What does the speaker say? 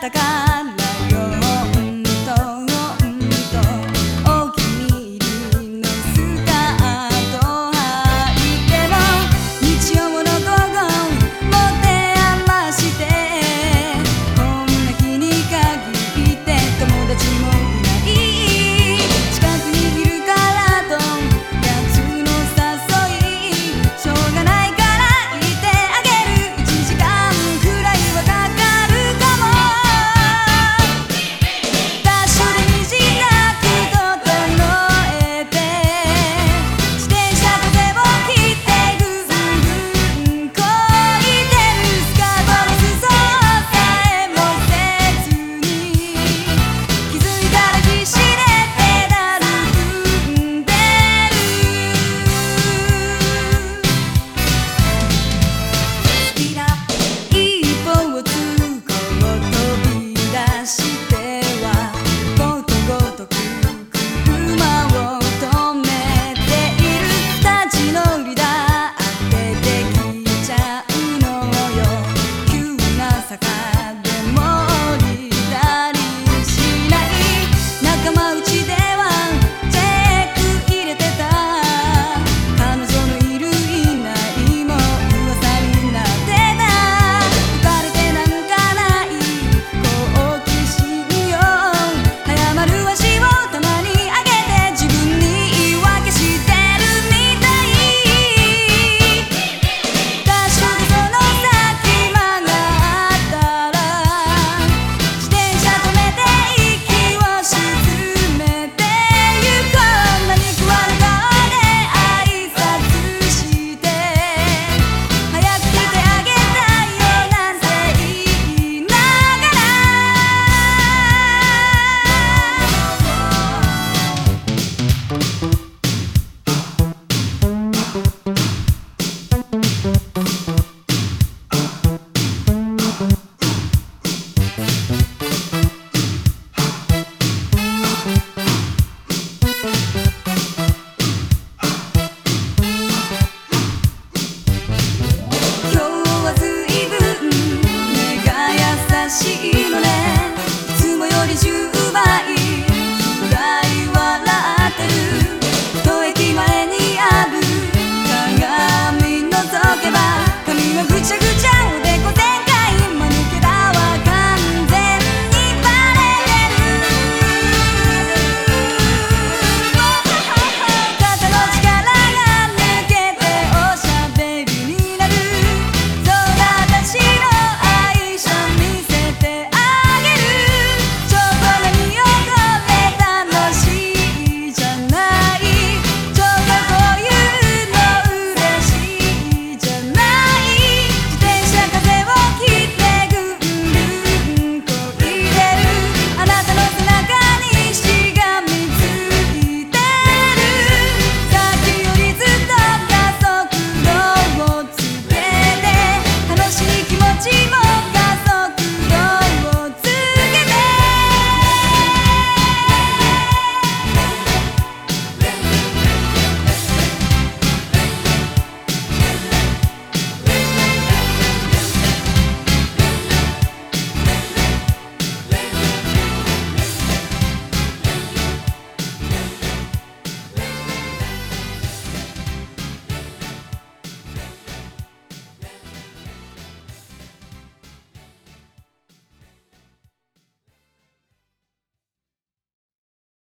方が